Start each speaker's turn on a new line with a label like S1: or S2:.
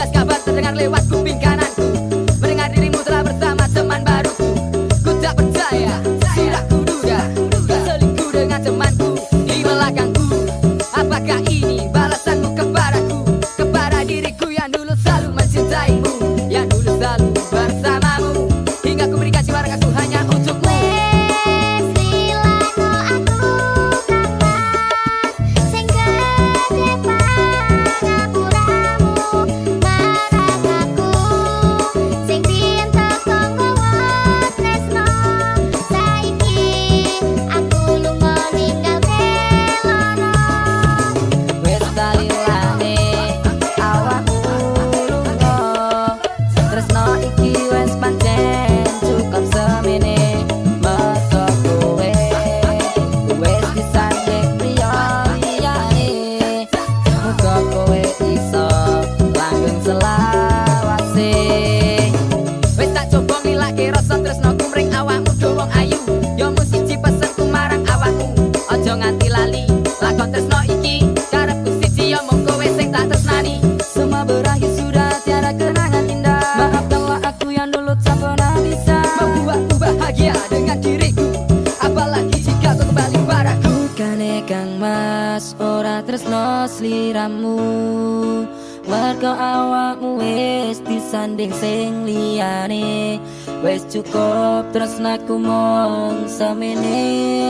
S1: las capas tresno
S2: sliramu. Warga awakmu wis disanding sing liyane. Wis cukup tresnaku mong samene